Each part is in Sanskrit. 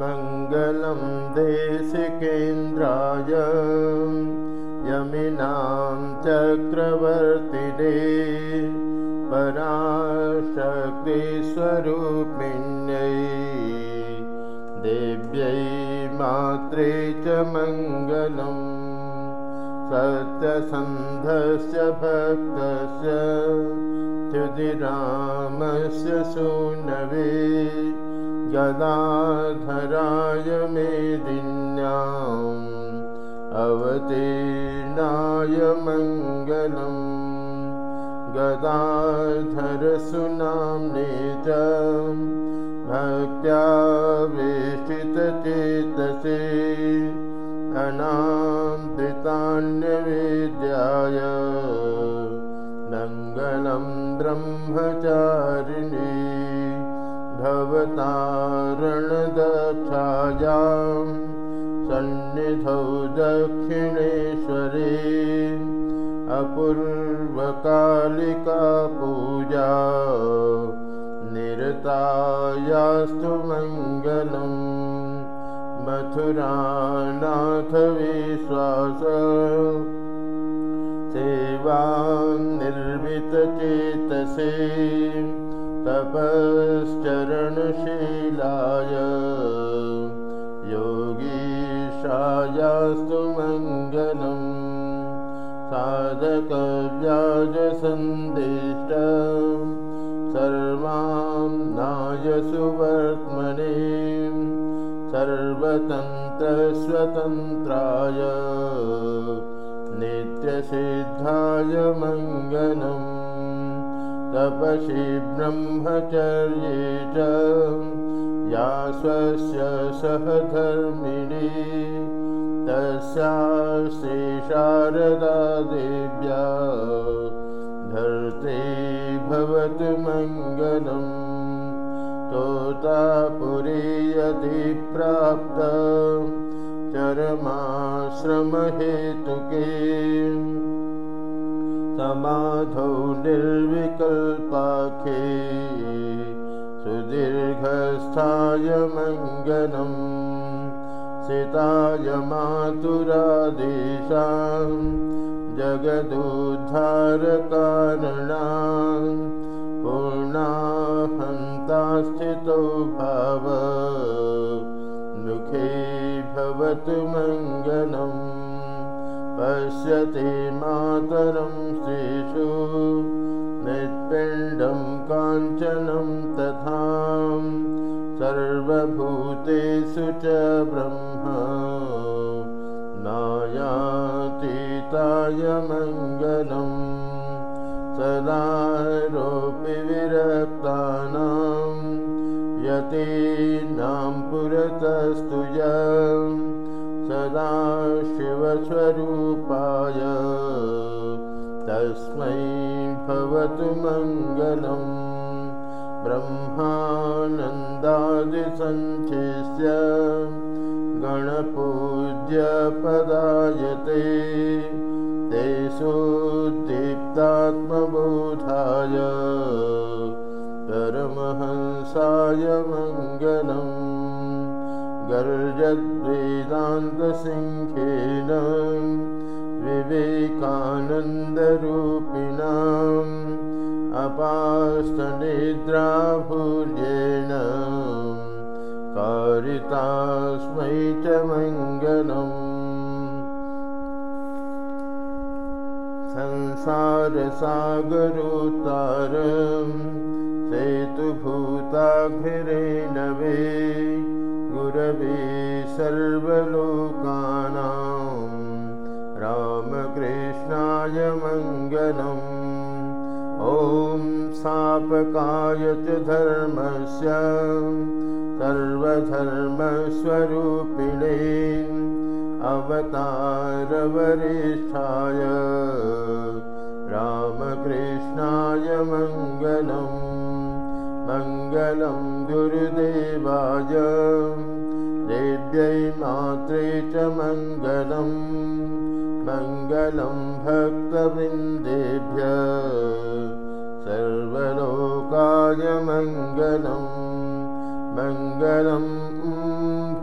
मङ्गलं देशिकेन्द्राय यमिनां चक्रवर्तिने पराशक्तिस्वरूपिण्यै देव्यै मात्रे च मङ्गलम् सत्यसन्धस्य भक्तस्य च्युतिरामस्य सूनवे गदाधराय मेदिन्याम् अवतीर्णाय मङ्गलम् गदाधरसुनाम्ने च भक्त्या वेष्टितचेतसे अनामृतान्यवेद्याय मङ्गलं ब्रह्मचारिणी भवतारणदक्षायां सन्निधौ दक्षिणेश्वरे अपूर्वकालिका पूजा निरतायास्तु मङ्गलम् मथुरानाथविश्वास सेवां निर्मितचेतसे तपश्चरणशीलाय योगीशायास्तु मङ्गलम्। साधकव्याजसन्दिष्ट। सर्वां नायसुवर्त्मने। सर्वतन्त्रस्वतन्त्राय। नित्यसिद्धाय मङ्गलम् तपसि ब्रह्मचर्ये च या स्वस्य सहधर्मिणी तस्या देव्या धर्ते भवतु मङ्गलम् तोतापुरी यदि प्राप्त चरमाश्रमहेतुके समाधौ निर्विकल्पाखे सुदीर्घस्थाय मङ्गलम् सीताय मातुरादेशां जगदुद्धारकारणा पूर्णाहन्तास्थितो भाव मुखे भवतु मङ्गलम् पश्यति मातरं श्रीषु मृत्पिण्डं काञ्चनं तथा सर्वभूतेषु च ब्रह्म। नायातीताय मङ्गलम् सदारोपि विरक्तानां यतीनां पुरतस्तुय सदा शिवस्वरूपाय। तस्मै भवतु मङ्गलम्। ब्रह्मानन्दादिसञ्चिष्य गणपूज्यपदायते। तेषुदीप्तात्मबोधाय परमहंसाय मङ्गलम् गर्जद्वेदान्तसिंहेन विवेकानन्दरूपिणाम् अपास्तनिद्राभूल्येन कारितास्मै च मङ्गलम्। संसारसागरोत्तारं सेतुभूताभिरेणवे गुरवे सर्वलोकानां। रामकृष्णाय मङ्गलम्। ॐ सापकाय च धर्मस्य सर्वधर्मस्वरूपिणे अवतारवरिष्ठाय। रामकृष्णाय मङ्गलम् मङ्गलं गुरुदेवाय। देव्यै मात्रे च मङ्गलम् मङ्गलं भक्तवृन्देभ्य। सर्वलोकाय मङ्गलम् मङ्गलं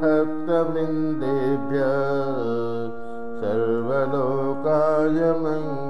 भक्तवृन्देभ्य। सर्वलोकाय मङ्गलम्